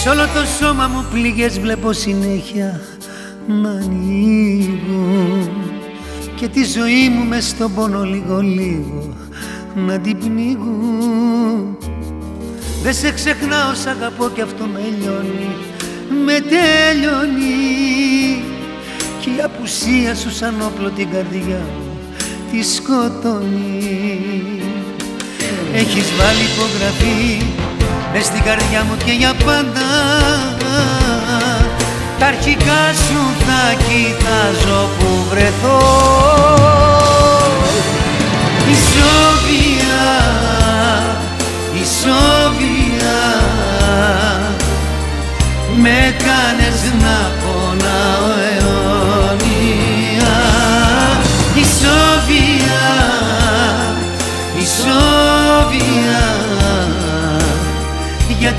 Σ' όλο το σώμα μου πληγές βλέπω συνέχεια να ανοίγω. Και τη ζωή μου μες στον πόνο λίγο λίγο να την πνίγω. Δεν σε ξεχνάω σ' αγαπώ κι αυτό με λιώνει με τελειώνει. Και η απουσία σου σαν όπλο την καρδιά μου τη σκοτώνει. Έχεις βάλει υπογραφή Μες στην καρδιά μου και για πάντα. Τα αρχικά σου θα κοιτάζω που βρεθώ. Η Σόβια, η Σόβια Με κάνες να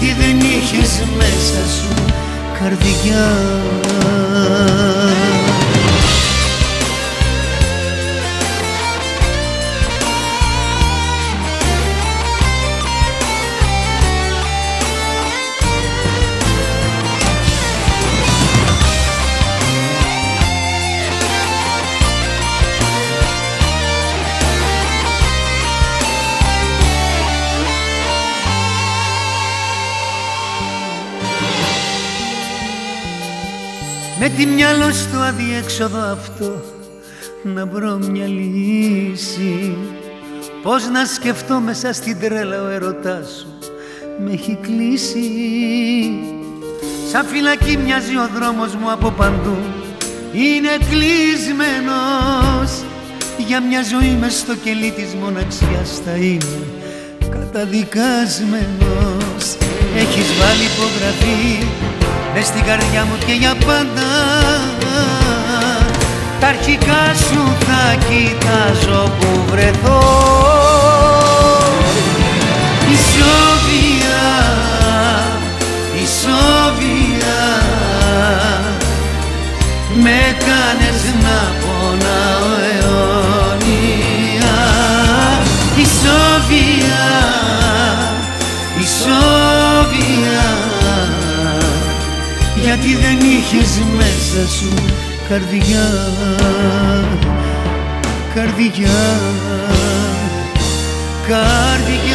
γιατί δεν είχες μέσα σου καρδιά Με τη μυαλό στο αδιέξοδο αυτό να βρω μια λύση. Πώς να σκεφτώ μέσα στην τρέλα ο ερωτάς σου με έχει κλείσει. Σαν φυλακή μοιάζει ο δρόμος μου από παντού είναι κλεισμένος. Για μια ζωή μες στο κελί της μοναξιάς θα είμαι καταδικασμένος. Έχεις βάλει υπογραφή Μες στην καρδιά μου και για πάντα. Τα αρχικά σου θα κοιτάζω που βρεθώ. Η Σόβια, η Σόβια Με κάνες να πονάω αιώνια. Η Σόβια, γιατί δεν είχες μέσα σου καρδιά, καρδιά, καρδιά